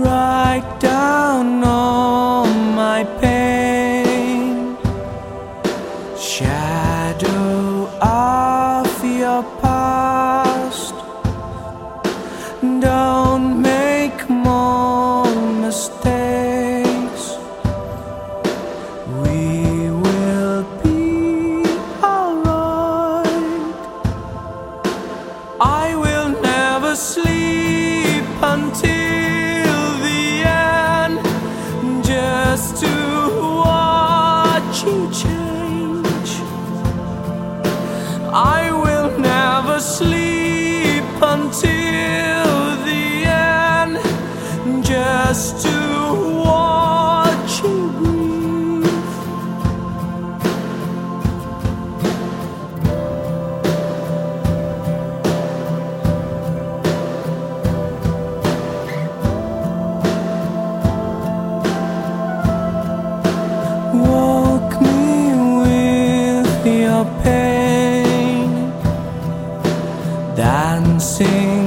Write down all my pain. Never sleep until dancing